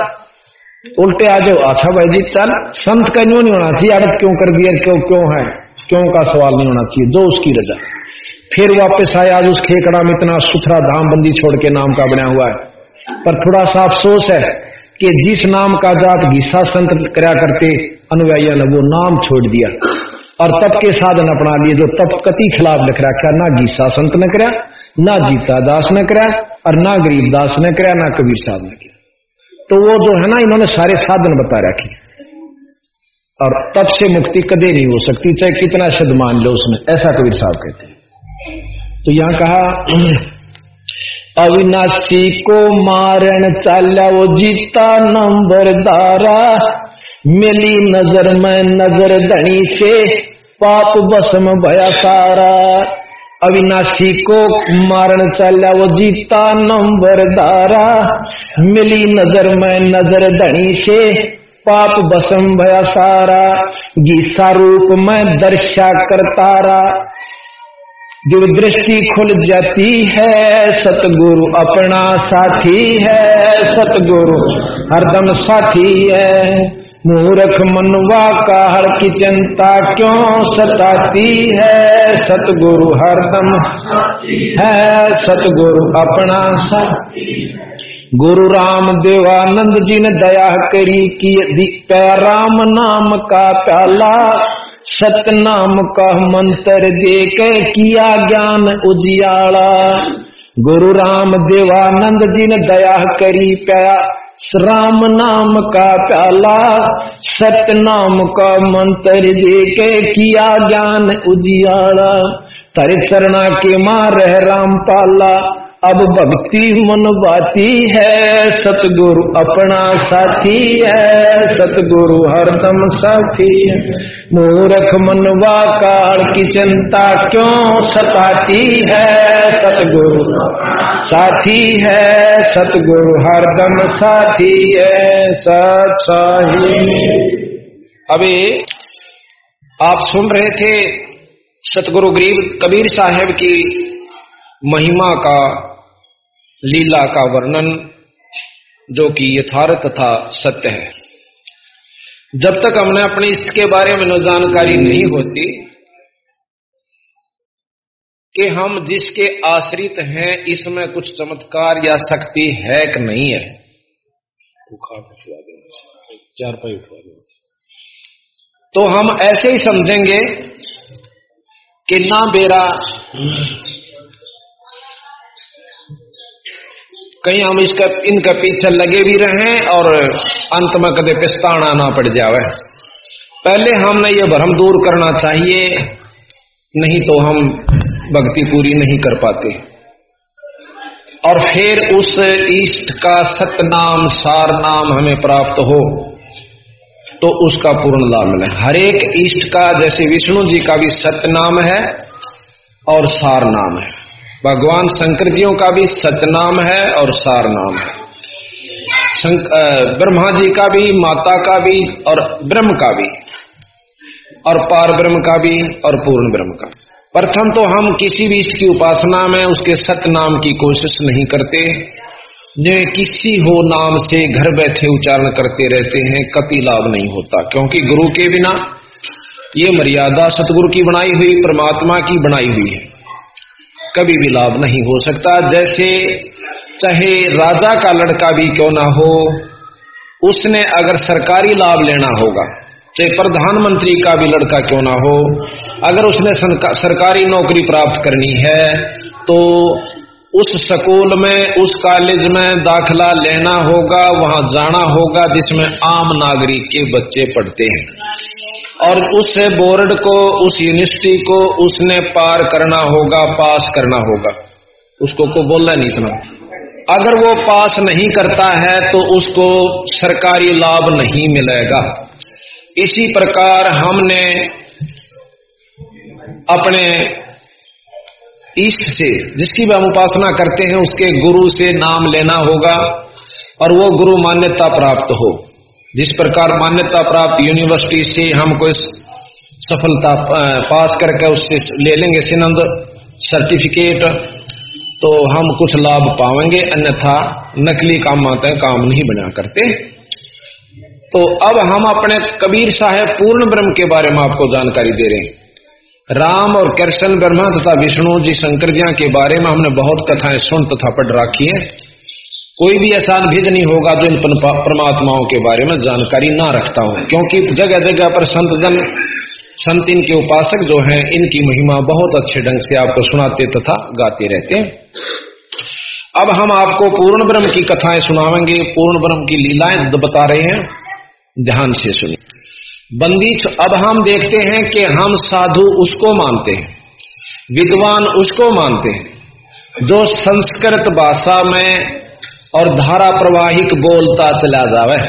उल्टे आ जाओ। अच्छा भाई जी, चल। संत का न्यू नहीं होना चाहिए। आदत क्यों कर दिया, क्यों क्यों है? क्यों का सवाल नहीं होना चाहिए। जो उसकी रजा। फिर वापस आया आज उस खेकड़ा में इतना सुथरा धाम बंदी छोड़ के नाम का बना हुआ है। पर थोड़ा सा अफसोस है कि जिस नाम का जात घीसा संत करा करते, अनुयायियों ने वो नाम छोड़ दिया। और तप के साधन अपना लिए जो तप कति खिलाफ लिख रखा ना गीसा संत ने करा ना जीता दास ने करा और ना गरीब दास ने करा ना कबीर साहब ने किया तो वो जो है ना, इन्होंने सारे साधन बता रखे। और तप से मुक्ति कदे नहीं हो सकती, चाहे कितना शब्द मान लो उसने ऐसा कबीर साहब कहते हैं। तो यहाँ कहा, अविनाशी को मारण चाल्या वो जीता नंबर दारा मिली नज़र में नज़र धनी से पाप बसम भया सारा। अविनाशी को मारण चला, वो जीता नंबर दारा मिली नज़र में नज़र धनी से, पाप बसम भया सारा। गीसा रूप में दर्शा करतारा जो दृष्टि खुल जाती है, सतगुरु अपना साथी है। सतगुरु हरदम साथी है। मूर्ख मनवा का हर की चिंता क्यों सताती है? सतगुरु हरदम है, सतगुरु अपना गुरु राम देवानंद जी ने दया करी कि राम नाम का प्याला, सतनाम का मंत्र दे के किया ज्ञान उजियाला। गुरु राम देवानंद जी ने दया करी, प्या राम नाम का प्याला सत्य नाम का मंत्र दे के किया ज्ञान उजियाला। तरित चरणा के मार राम पाला अब भक्ति मन बाती है, सतगुरु अपना साथी है, सतगुरु हरदम साथी है। मूर्ख मनवा काल की चिंता क्यों सताती है, सतगुरु साथी है, सतगुरु हरदम साथी है सत्साही अभी आप सुन रहे थे सतगुरु गरीब कबीर साहेब की महिमा का लीला का वर्णन जो कि यथार्थ तथा सत्य है। जब तक हमने अपने इष्ट के बारे में न जानकारी नहीं होती कि हम जिसके आश्रित हैं, इसमें कुछ चमत्कार या शक्ति है कि नहीं है। चार पाई उठवा तो हम ऐसे ही समझेंगे कि ना बेरा कहीं हम इसका, इनका पीछे लगे भी रहें और अंत में कदे पिस्ताना ना पड़ जावे। पहले हमने ये भ्रम दूर करना चाहिए, नहीं तो हम भक्ति पूरी नहीं कर पाते। और फिर उस ईष्ट का सतनाम सार नाम हमें प्राप्त हो तो उसका पूर्ण लाभ मिले। हरेक ईष्ट का, जैसे विष्णु जी का भी सतनाम है और सार नाम है। भगवान शंकर जियों का भी सतनाम है और सार नाम है ब्रह्मा जी का भी, माता का भी और ब्रह्म का भी, और पार ब्रह्म का भी और पूर्ण ब्रह्म का। प्रथम तो हम किसी भी इष्ट की उपासना में उसके सत नाम की कोशिश नहीं करते। जो किसी हो नाम से घर बैठे उच्चारण करते रहते हैं, कति लाभ नहीं होता, क्योंकि गुरु के बिना ये मर्यादा सतगुरु की बनाई हुई, परमात्मा की बनाई हुई है। कभी भी लाभ नहीं हो सकता। जैसे चाहे राजा का लड़का भी क्यों ना हो, उसने अगर सरकारी लाभ लेना होगा, चाहे प्रधानमंत्री का भी लड़का क्यों ना हो, अगर उसने सरकारी नौकरी प्राप्त करनी है तो उस स्कूल में, उस कॉलेज में दाखला लेना होगा, वहाँ जाना होगा, जिसमें आम नागरिक के बच्चे पढ़ते हैं। और उस बोर्ड को, उस यूनिवर्सिटी को उसने पार करना होगा, पास करना होगा। उसको को बोलना नहीं इतना। अगर वो पास नहीं करता है तो उसको सरकारी लाभ नहीं मिलेगा। इसी प्रकार हमने अपने इष्ट से, जिसकी भी हम उपासना करते हैं, उसके गुरु से नाम लेना होगा, और वो गुरु मान्यता प्राप्त हो। जिस प्रकार मान्यता प्राप्त यूनिवर्सिटी से हम कोई सफलता पास करके उससे ले लेंगे सिनंद सर्टिफिकेट तो हम कुछ लाभ पाएँगे अन्यथा नकली काम आते हैं काम नहीं बना करते। तो अब हम अपने कबीर साहेब पूर्ण ब्रह्म के बारे में आपको जानकारी दे रहे हैं। राम और कृष्ण ब्रह्मा तथा विष्णु जी शंकर जी के बारे में हमने बहुत कथाएँ सुन तथा पढ़ रखी है। कोई भी ऐसा भेज नहीं होगा जो इन परमात्माओं के बारे में जानकारी ना रखता हो। क्योंकि जगह जगह पर संत जन, संत इनके उपासक जो हैं, इनकी महिमा बहुत अच्छे ढंग से आपको सुनाते तथा गाते रहते हैं। अब हम आपको पूर्ण ब्रह्म की कथाएँ सुनावेंगे, पूर्ण ब्रह्म की लीलाएँ बता रहे हैं। ध्यान से सुनिए। बंदी अब हम देखते हैं कि हम साधु उसको मानते हैं, विद्वान उसको मानते हैं। जो संस्कृत भाषा में और धारा प्रवाहिक बोलता चला जावे,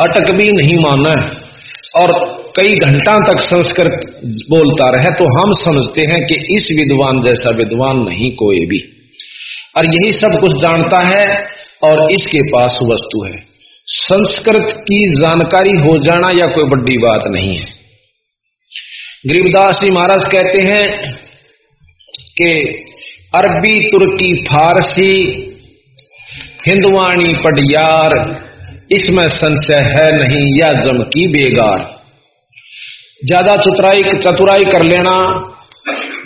अटक भी नहीं माना, और कई घंटा तक संस्कृत बोलता रहे तो हम समझते हैं कि इस विद्वान जैसा विद्वान नहीं कोई भी। और यही सब कुछ जानता है और इसके पास वस्तु है। संस्कृत की जानकारी हो जाना या कोई बड़ी बात नहीं है। गरीबदास जी महाराज कहते हैं कि अरबी, तुर्की, फारसी, हिंदवाणी पडियार इसमें संशय है नहीं या जम की बेगार। ज़्यादा चतुराई चतुराई कर लेना,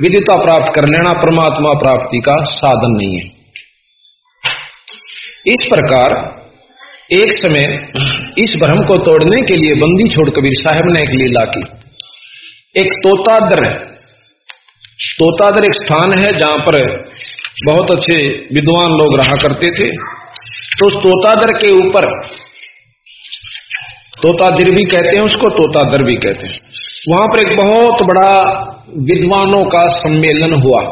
विदिता प्राप्त कर लेना, परमात्मा प्राप्ति का साधन नहीं है। इस प्रकार एक समय इस भ्रम को तोड़ने के लिए बंदी छोड़ कबीर साहब ने एक लीला की। एक तोतादर तोतादर एक स्थान है जहाँ पर बहुत अच्छे विद्वान लोग रहा करते थे। तो उस तोतादर के ऊपर तोतादिर भी कहते हैं, उसको तोतादर भी कहते हैं। वहाँ पर एक बहुत बड़ा विद्वानों का सम्मेलन हुआ।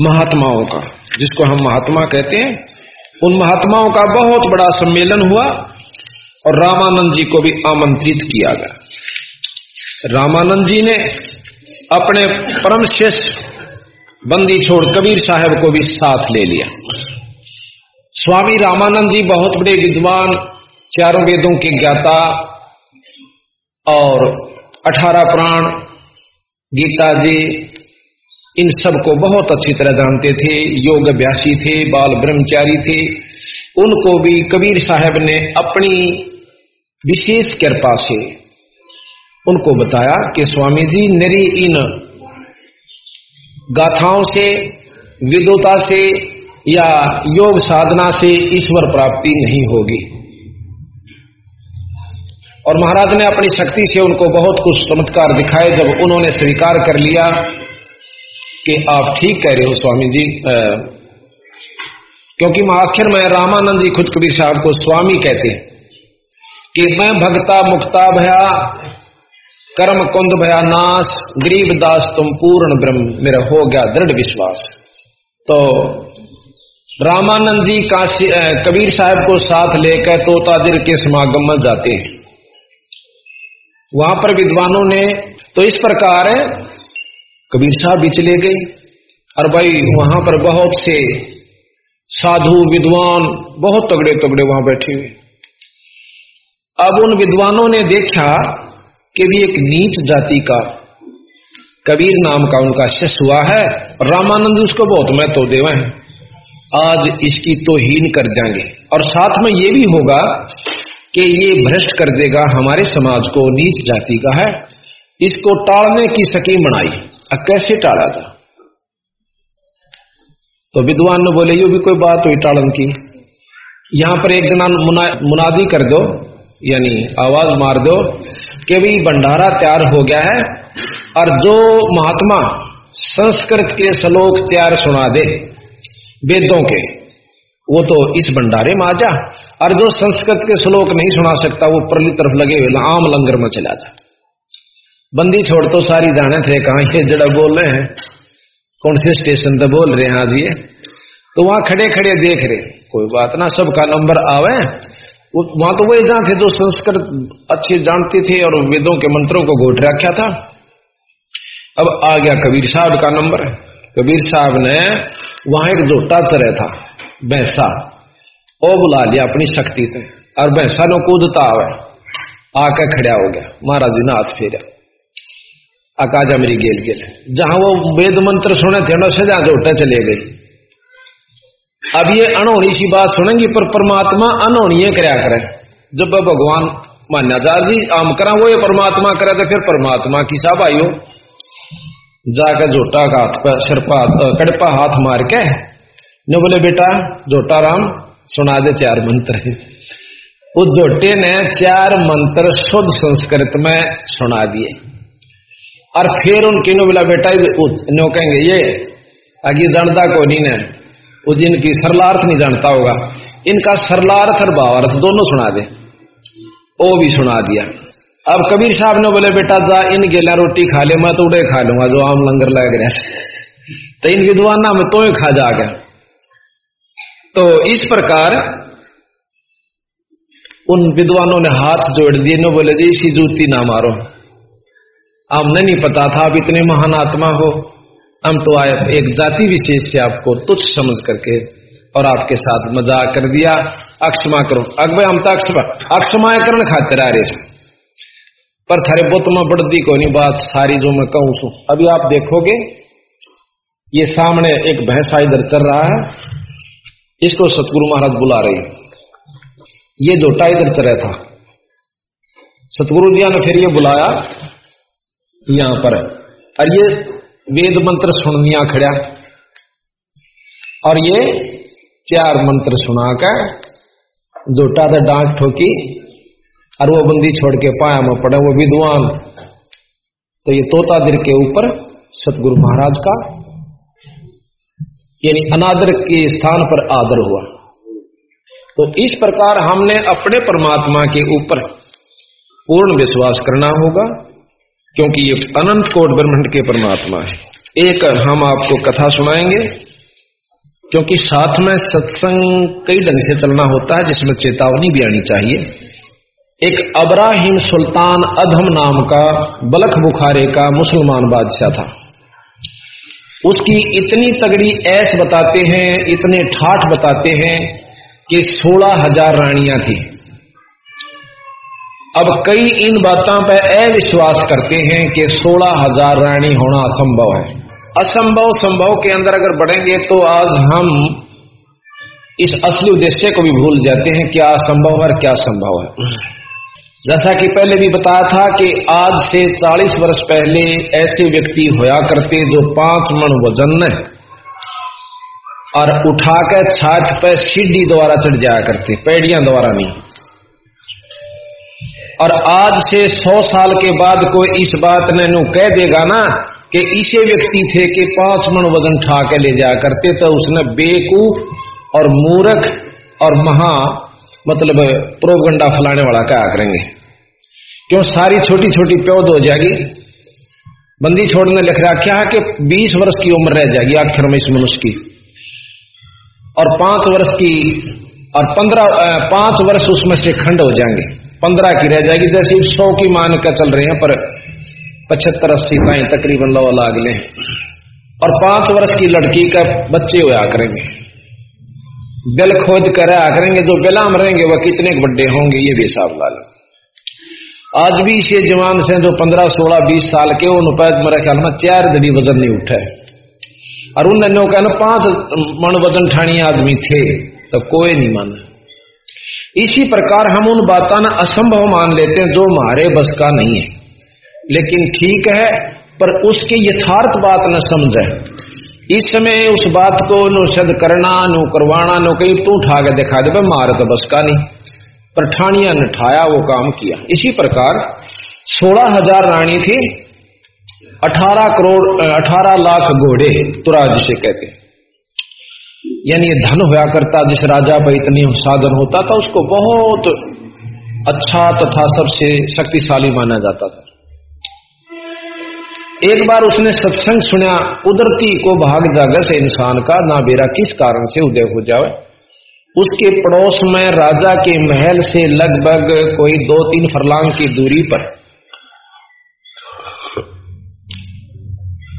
महात्माओं का, जिसको हम महात्मा कहते हैं। उन महात्माओं का बहुत बड़ा सम्मेलन हुआ और रामानंद जी को भी आमंत्रित किया गया। रामानंद जी ने अपने परम श्रेष्ठ बंदी छोड़ कबीर साहब को भी साथ ले लिया। स्वामी रामानंद जी बहुत बड़े विद्वान, चारों वेदों के ज्ञाता और अठारह प्राण, गीता जी इन सबको बहुत अच्छी तरह जानते थे योग अभ्यासी थे, बाल ब्रह्मचारी थे। उनको भी कबीर साहब ने अपनी विशेष कृपा से उनको बताया कि स्वामी जी मेरी इन गाथाओं से, विदोता से या योग साधना से ईश्वर प्राप्ति नहीं होगी। और महाराज ने अपनी शक्ति से उनको बहुत कुछ चमत्कार दिखाए, जब उन्होंने स्वीकार कर लिया। कि आप ठीक कह रहे हो स्वामी जी आ, क्योंकि आखिर में रामानंद जी खुद कबीर साहब को स्वामी कहते हैं कि मैं भक्ता मुक्ता भया कर्म कुंद भया नाश गरीब दास तुम पूर्ण ब्रह्म मेरा हो गया दृढ़ विश्वास। तो रामानंद जी काशी कबीर साहब को साथ लेकर तोतादिर के समागम में जाते हैं। वहाँ पर विद्वानों ने तो इस प्रकार कबीर साहब भी चले गए। और भाई, वहाँ पर बहुत से साधु विद्वान बहुत तगड़े तगड़े वहाँ बैठे हुए। अब उन विद्वानों ने देखा कि भी एक नीच जाति का कबीर नाम का उनका शिष्य हुआ है रामानंद उसको बहुत मैं तो देवे हैं। आज इसकी तो हीन कर देंगे। और साथ में ये भी होगा कि ये भ्रष्ट कर देगा हमारे समाज को, नीच जाति का है। इसको टालने की स्कीम बनाई। कैसे टाला था? तो विद्वान ने बोले यो भी कोई बात हुई टालन की? यहाँ पर एक जना मुना, मुनादी कर दो यानी आवाज़ मार दो कि भी भंडारा तैयार हो गया है और जो महात्मा संस्कृत के श्लोक तैयार सुना दे वेदों के वो तो इस भंडारे में आ जा और जो संस्कृत के श्लोक नहीं सुना सकता वो परली तरफ़ लगे हुए आम लंगर में चला जा। बंदी छोड़ तो सारी जाने थे कहा ये जड़ा बोल रहे हैं। कौन से स्टेशन पे बोल रहे हैं आज ये? तो वहाँ खड़े खड़े देख रहे। कोई बात ना, सबका नंबर आवे। वहाँ तो वही जहाँ थे जो संस्कृत अच्छे जानते थे और वेदों के मंत्रों को घोट रखा था। अब आ गया कबीर साहब का नंबर। कबीर साहब ने वहाँ एक जोटा चरे था, भैंसा। ओ बुला लिया अपनी शक्ति से और भैंसा ने कूदता आवे। आकर खड़ा हो गया। महाराज जी ने हाथ फेरा। अकाजा मेरी गेल गेल जहाँ वो वेद मंत्र सुने थे ना सजा जोटे चले गए। अब ये अनहोनी सी बात सुनेंगी, पर परमात्मा अनहोनी कराया करे। जब भगवान मान्याचार जी आम करा, वो ये परमात्मा करे तो फिर परमात्मा की साहब आइयो जाकर झोटा का हाथ पर सिरपा कड़पा हाथ मार के, ने बोले, बेटा, झोटा राम, सुना दे चार मंत्र उस झोटे ने चार मंत्र शुद्ध संस्कृत में सुना दिए। और फिर उन नो बोला बेटा नो कहेंगे, ये, आगे जानता को नहीं ने उस दिन की सरलार्थ नहीं जानता होगा। इनका सरलार्थ और भावार्थ दोनों सुना दे। वो भी सुना दिया। अब कबीर साहब ने बोले, बेटा, जा, इन गेला रोटी खा ले, मैं तो उड़े खा लूँगा, जो आम लंगर लग रहा तो इन विद्वाना में तो खा जा गया। तो इस प्रकार उन विद्वानों ने हाथ जोड़ दिए। नो बोले, जी, इसी जूती ना मारो। हमने नहीं पता था आप इतने महान आत्मा हो। हम तो आए, एक जाति विशेष से आपको तुच्छ समझ करके और आपके साथ मज़ाक कर दिया। अक्षमा करो। अग हम तो अक्षमा अक्षमाकरण खातिर आ रहे पर थारे बुत में बढ़ती को नहीं, बात सारी जो मैं कहूँ सू। अभी आप देखोगे, ये सामने एक भैंसा इधर चल रहा है। इसको सतगुरु महाराज बुला रही ये जोटा इधर चला था, सतगुरु जी ने फिर ये बुलाया। यहाँ पर और ये वेद मंत्र सुनिया खड़ा और ये चार मंत्र सुनाकर जोटा था डांक ठोकी, और वो बंदी छोड़ के पाया में पड़े वो विद्वान। तो ये तोता दिर के ऊपर सतगुरु महाराज का, यानी अनादर के स्थान पर आदर हुआ। तो इस प्रकार हमने अपने परमात्मा के ऊपर पूर्ण विश्वास करना होगा। क्योंकि ये अनंत कोट ब्रह्मंड के परमात्मा है। एक हम आपको कथा सुनाएँगे, क्योंकि साथ में सत्संग कई ढंग से चलना होता है, जिसमें चेतावनी भी आनी चाहिए। एक अब्राहिम सुल्तान अधम नाम का बलख बुखारे का मुसलमान बादशाह था। उसकी इतनी तगड़ी ऐस बताते हैं, इतने ठाठ बताते हैं कि सोलह हज़ार रानियाँ थी। अब कई इन बातों पर अविश्वास करते हैं कि सोलह हज़ार रानी होना असंभव है। असंभव संभव के अंदर अगर बढ़ेंगे तो आज हम इस असली उद्देश्य को भी भूल जाते हैं, क्या असंभव है और क्या संभव है। जैसा कि पहले भी बताया था कि आज से 40 वर्ष पहले ऐसे व्यक्ति होया करते जो पाँच मन वज़न और उठाकर छात पर सीढ़ी द्वारा चढ़ जाया करते, पैड़ियाँ द्वारा नहीं। और आज से सौ साल के बाद कोई इस बात ने नु कह देगा ना कि इसे व्यक्ति थे कि पाँच मन वज़न ठा के ले जाया करते तो उसने बेकूफ और मूर्ख और महा मतलब प्रोपगंडा फैलाने वाला क्या करेंगे। क्यों? सारी छोटी छोटी प्यौद हो जाएगी। बंदी छोड़ने लिख रहा, क्या कि 20 वर्ष की उम्र रह जाएगी आखिर में इस मनुष्य की? और पाँच वर्ष की, और पंद्रह पाँच वर्ष उसमें से खंड हो जाएँगे। पंद्रह की रह जाएगी जैसे सौ की मान कर चल रहे हैं, पर पचहत्तर अस्सी ताई तकरीबन लो लाग ले। और पाँच वर्ष की लड़की का बच्चे हुआ करेंगे बिल खोज कर करेंगे जो बिला में रहेंगे, वह कितने बड्डे होंगे, ये भी हिसाब ला आज भी इसे जवान से जो पंद्रह, सोलह, बीस साल के, उन पैद मेरे ख्याल में चार दड़ी वज़न नहीं उठे। और उन कहना पाँच मन वज़न ठानी आदमी थे तो कोई नहीं माना। इसी प्रकार हम उन बातों असंभव मान लेते हैं, जो हमारे बस का नहीं है। लेकिन ठीक है, पर उसके यथार्थ बात न समझे। इस समय उस बात को नो सिद्ध करना, नो करवाना, नो कहीं तू उठा के दिखा दे मारे तो बस का नहीं। पर ठानिया ने ठाया, वो काम किया। इसी प्रकार सोलह हज़ार रानी थी, अठारह करोड़, अठारह लाख घोड़े तुरा जिसे कहते हैं। यानी धन हुआ करता, जिस राजा पर इतनी साधन होता था, उसको बहुत अच्छा तथा सबसे शक्तिशाली माना जाता था। एक बार उसने सत्संग सुना कुदरती को भाग जागा से इंसान का, ना बेरा किस कारण से उदय हो जाए उसके पड़ोस में राजा के महल से लगभग कोई दो तीन फरलांग की दूरी पर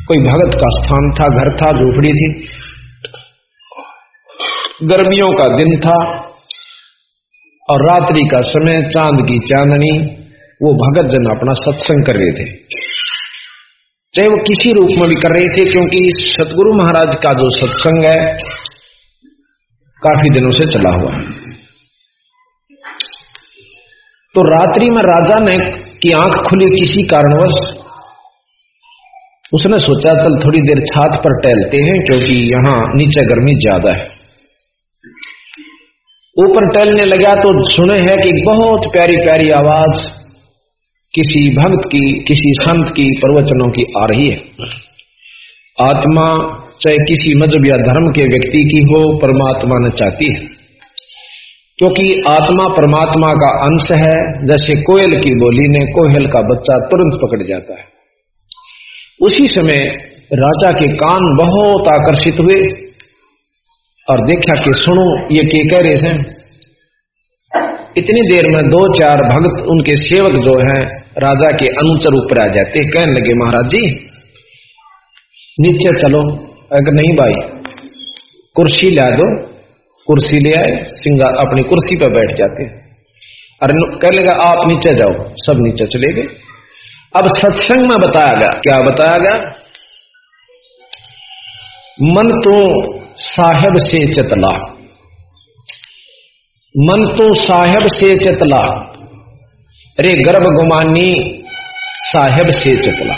कोई भगत का स्थान था, घर था, झोपड़ी थी। गर्मियों का दिन था और रात्रि का समय चाँद की चांदनी, वो भगत जन अपना सत्संग कर रहे थे। चाहे वो किसी रूप में भी कर रहे थे, क्योंकि सतगुरु महाराज का जो सत्संग है, काफ़ी दिनों से चला हुआ तो रात्रि में राजा ने की आँख खुली किसी कारणवश, उसने सोचा, चल थोड़ी देर छात पर टहलते हैं, क्योंकि यहाँ नीचे गर्मी ज़्यादा है। ऊपर टहलने लगा तो सुने है कि बहुत प्यारी प्यारी आवाज़ किसी भक्त की, किसी संत की प्रवचनों की आ रही है। आत्मा चाहे किसी मज़हब या धर्म के व्यक्ति की हो, परमात्मा न चाहती है। क्योंकि आत्मा परमात्मा का अंश है, जैसे कोयल की बोली ने कोयल का बच्चा तुरंत पकड़ जाता है। उसी समय राजा के कान बहुत आकर्षित हुए। और देखा कि सुनो, ये के कह रहे हैं, इतनी देर में दो चार भक्त उनके सेवक जो हैं, राजा के अनुचर ऊपर आ जाते कहने लगे, महाराज जी, नीचे चलो। अगर नहीं भाई, कुर्सी ला दो। कुर्सी ले आए, सिंगा अपनी कुर्सी पर बैठ जाते अरे कह लेगा, आप नीचे जाओ, सब नीचे चले गए। अब सत्संग में बताया गया, क्या बताया गया? मन तो साहेब से चतला। मन तो साहेब से चतला। अरे गर्भ गुमानी, साहेब से चतला।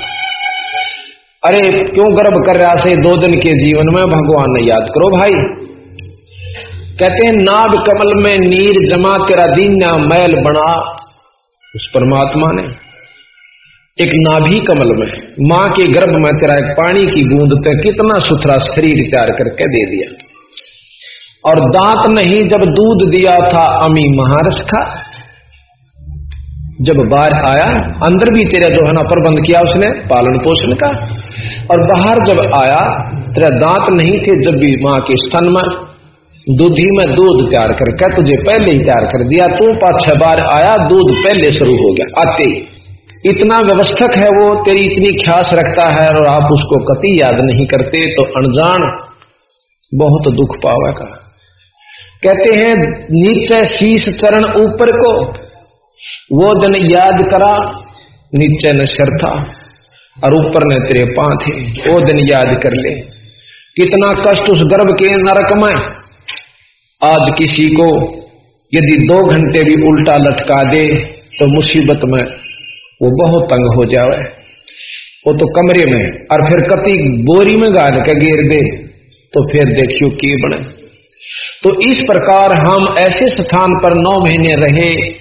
अरे क्यों गर्भ कर रहा से दो दिन के जीवन में? भगवान ने याद करो भाई। कहते हैं, नाभ कमल में नीर जमा तेरा दीना मैल बना। उस परमात्मा ने एक नाभि कमल में, माँ के गर्भ में तेरा एक पानी की बूंद ते कितना सुथरा शरीर तैयार करके दे दिया। और दांत नहीं जब दूध दिया था अमी महारस का। जब बाहर आया, अंदर भी तेरा जो है ना प्रबंध किया उसने, पालन पोषण का। और बाहर जब आया, तेरा दांत नहीं थे जब भी माँ के स्तन में, दूधी में दूध तैयार करके तुझे पहले ही तैयार कर दिया। तू पाँच छह बार आया, दूध पहले शुरू हो गया, आते इतना व्यवस्थक है वो, तेरी इतनी ख्यास रखता है और आप उसको कति याद नहीं करते तो अनजान बहुत दुख पावेगा कहते हैं, नीचे शीश चरण ऊपर को, वो दिन याद करा, नीचे न था और ऊपर ने तेरे पा थे वो दिन याद कर ले। कितना कष्ट उस गर्भ के नरक में। आज किसी को यदि दो घंटे भी उल्टा लटका दे तो मुसीबत में वो बहुत तंग हो जाए वो तो कमरे में और फिर कति बोरी में गाल के गिर दे तो फिर देखियो की बने। तो इस प्रकार हम ऐसे स्थान पर नौ महीने रहे।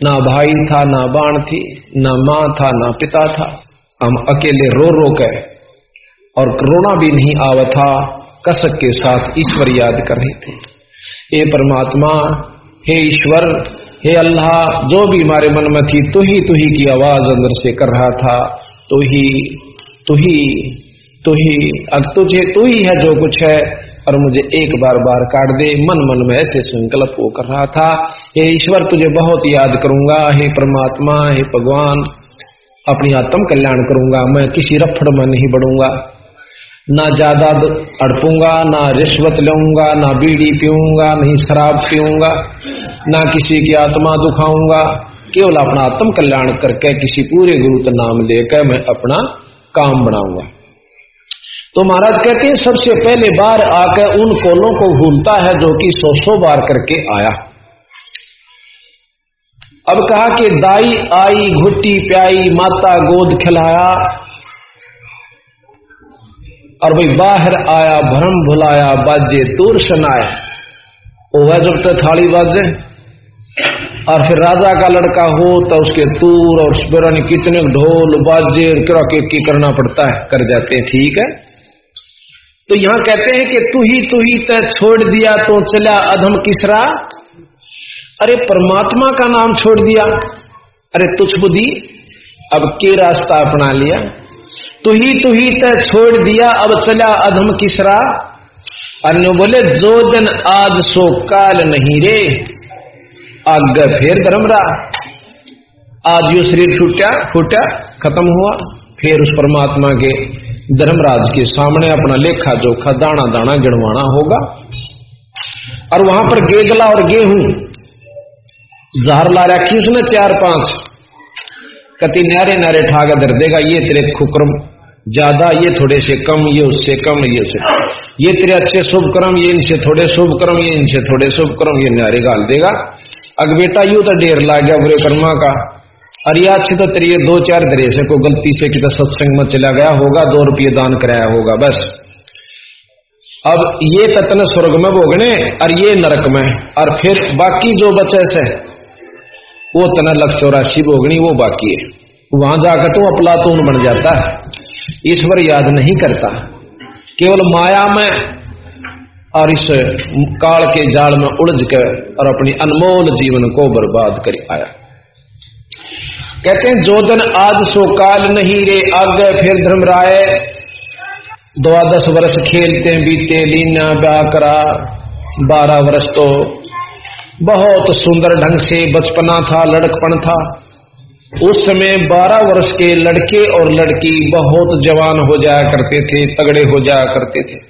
ना भाई था, ना बाण थी, ना माँ था, ना पिता था। हम अकेले रो रो कर और रोना भी नहीं आवा था। कसक के साथ ईश्वर याद कर रहे थे। हे परमात्मा, हे ईश्वर हे अल्लाह, जो भी हमारे मन में थी, तू ही तू ही की आवाज़ अंदर से कर रहा था। तू ही तू ही तू ही, अब तुझे तू ही है जो कुछ है, और मुझे एक बार बार काट दे। मन मन में ऐसे संकल्प वो कर रहा था। हे ईश्वर, तुझे बहुत याद करूँगा। हे परमात्मा, हे भगवान, अपनी आत्म कल्याण करूँगा। मैं किसी रफड़ में नहीं बढ़ूँगा। ना ज़्यादा अड़पूँगा, ना रिश्वत लूँगा, ना बीड़ी पीऊँगा नहीं शराब पीऊँगा, ना किसी की आत्मा दुखाऊँगा। केवल अपना आत्म कल्याण करके किसी पूरे गुरु का नाम लेकर मैं अपना काम बनाऊँगा। तो महाराज कहते हैं, सबसे पहले बार आकर उन कोलों को भूलता है जो कि सौ सौ बार करके आया। अब कहा कि दाई, आई घुट्टी प्याई, माता, गोद खिलाया और भाई बाहर आया, भरम भुलाया, बाजे तूर सुनाए वह जब थाली बाजे, और फिर राजा का लड़का हो तो उसके तूर और कितने ढोल, बाजे की करना पड़ता है, कर जाते हैं ठीक है? तो यहाँ कहते हैं कि तू ही तू ही तय छोड़ दिया तो चला अधम किसरा? अरे परमात्मा का नाम छोड़ दिया। अरे तुझ बुद्धि, अब के रास्ता अपना लिया? तू ही तू ही तय छोड़ दिया, अब चला अधम किसरा। अन्य बोले, जो दिन आज सो काल नहीं रे, आग फिर धर्म रहा। आज यो शरीर छूटा फूटा, खत्म हुआ। फिर उस परमात्मा के धर्मराज के सामने अपना लेखा जोखा, दाना दाना गिणवाना होगा। और वहाँ पर गेगला और गेहूँ। जहर ला रखी उसने चार पाँच? कति नारे नारे ठागा दर देगा, ये तेरे खुक्रम ज़्यादा ये थोड़े से कम, ये उससे कम, ये उससे ये तेरे अच्छे शुभ कर्म, ये इनसे थोड़े शुभ कर्म, ये इनसे थोड़े शुभ कर्म, ये नारे गाल देगा। अग बेटा यू तो ढेर ला गया बुरे कर्मा का। अरे अच्छे तो तेरे दो चार दरे से को गलती से कितना सत्संग में चला गया होगा, दो रुपये दान कराया होगा, बस। अब ये तत्न स्वर्ग में भोगने, और ये नरक में। और फिर बाकी जो बचे से, वो तना लख चौरासी भोगनी, वो बाकी है। वहाँ जाकर तू अपलातून बन जाता है। ईश्वर याद नहीं करता। केवल माया में और इस काल के जाल में उलझ कर और अपनी अनमोल जीवन को बर्बाद कर आया। कहते हैं, जो दिन आज सो काल नहीं रे, आगे फिर धर्म धर्मराय। द्वादश वर्ष खेलते, बीते, लीना ब्याह करा बारह वर्ष तो बहुत सुंदर ढंग से बचपना था, लड़कपन था। उस समय 12 वर्ष के लड़के और लड़की बहुत जवान हो जाया करते थे, तगड़े हो जाया करते थे,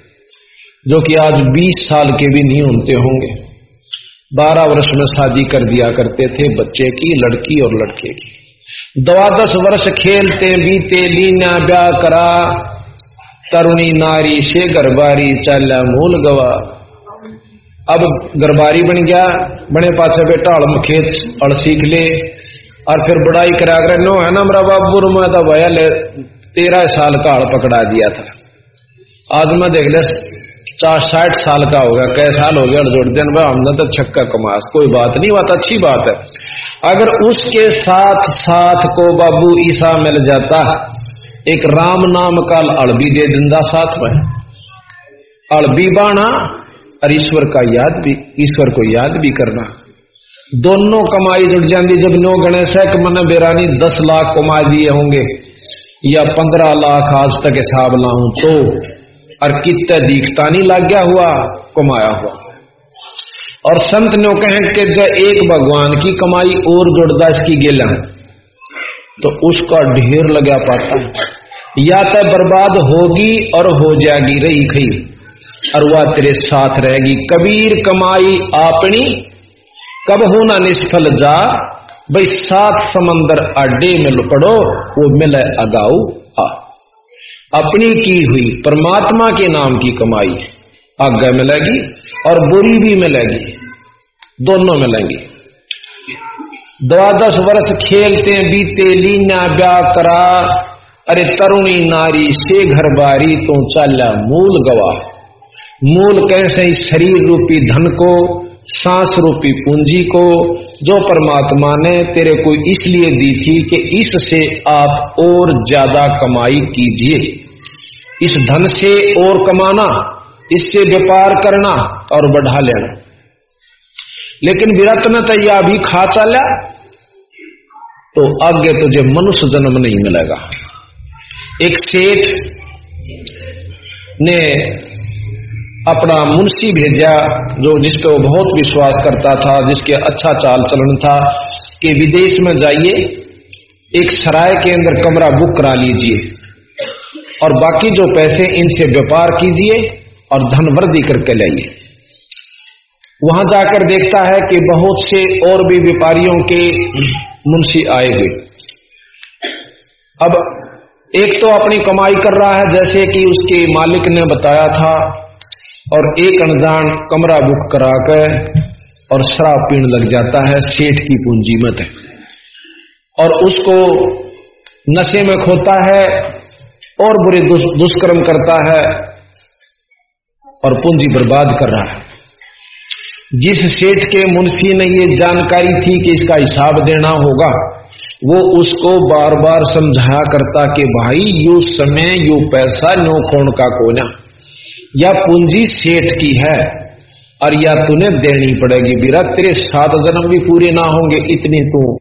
जो कि आज 20 साल के भी नहीं होते होंगे। 12 वर्ष में शादी कर दिया करते थे बच्चे की, लड़की और लड़के की। द्वादश वर्ष खेलते, बीते, लीना, ब्याह करा, तरुणी नारी से गरबारी चाल्या मूल गवा। अब गरबारी बन गया, बने पाछे बेटा अड़ खेत अड़ सीख ले। और फिर बुढ़ाई करा कर, नो, है ना मेरा बाबू मैं तो भैया तेरह साल का हड़ पकड़ा दिया था। आज मैं देख ले, चार साठ साल का होगा कै साल हो गया जोड़ दिन भाई हमने तो छक्का कमा कोई बात नहीं, बात अच्छी बात है। अगर उसके साथ साथ को बाबू ईसा मिल जाता, एक राम नाम का अड़बी दे दिंदा साथ में। अड़बी बाना और ईश्वर का याद भी, ईश्वर को याद भी करना। दोनों कमाई जुट जाती जब नो गणेश है मैंने बेरानी दस लाख कमा दिए होंगे, या पंद्रह लाख आज तक हिसाब लाऊं तो और कितने दीखता नहीं लग गया हुआ, कमाया हुआ। और संत ने कहे कि जब एक भगवान की कमाई और जुड़दा इसकी गेला तो उसका ढेर लगा पाता। या तो बर्बाद होगी और हो जाएगी रही खई और वह तेरे साथ रहेगी। कबीर कमाई आपनी कब होना निष्फल जा? भाई सात समंदर अड्डे में लुपड़ो, वो मिले अगाऊ आ। अपनी की हुई, परमात्मा के नाम की कमाई आज्ञा मिलेगी और बुरी भी मिलेगी। दोनों मिलेंगी। द्वादश वर्ष खेलते, बीते, लीना ब्याह करा। अरे तरुणी नारी से घर बारी तो चाला मूल गवा मूल कैसे शरीर रूपी धन को सांस रूपी पूंजी को जो परमात्मा ने तेरे को इसलिए दी थी कि इससे आप और ज़्यादा कमाई कीजिए। इस धन से और कमाना, इससे व्यापार करना और बढ़ा लेना। लेकिन विरत में तो यह भी खा चला तो आगे तुझे मनुष्य जन्म नहीं मिलेगा। एक सेठ ने अपना मुंशी भेजा, जो जिसपे वो बहुत विश्वास करता था, जिसके अच्छा चाल चलन था, कि विदेश में जाइए, एक सराय के अंदर कमरा बुक करा लीजिए, और बाकी जो पैसे इनसे व्यापार कीजिए और धन वृद्धि करके लाइए। वहाँ जाकर देखता है कि बहुत से और भी व्यापारियों के मुंशी आए हुए। अब एक तो अपनी कमाई कर रहा है, जैसे कि उसके मालिक ने बताया था और एक अनजान कमरा बुक करा कर और शराब पीने लग जाता है, सेठ की पूंजी मत। है और उसको नशे में खोता है और बुरे दुष्कर्म करता है और पूंजी बर्बाद कर रहा है। जिस सेठ के मुंशी ने ये जानकारी थी कि इसका हिसाब देना होगा, वो उसको बार बार समझाया करता कि भाई, यू समय, यू पैसा नो खोण का कोना। या पूंजी सेठ की है, और या तूने देनी पड़ेगी बीरा तेरे सात जन्म भी पूरे ना होंगे, इतनी तू।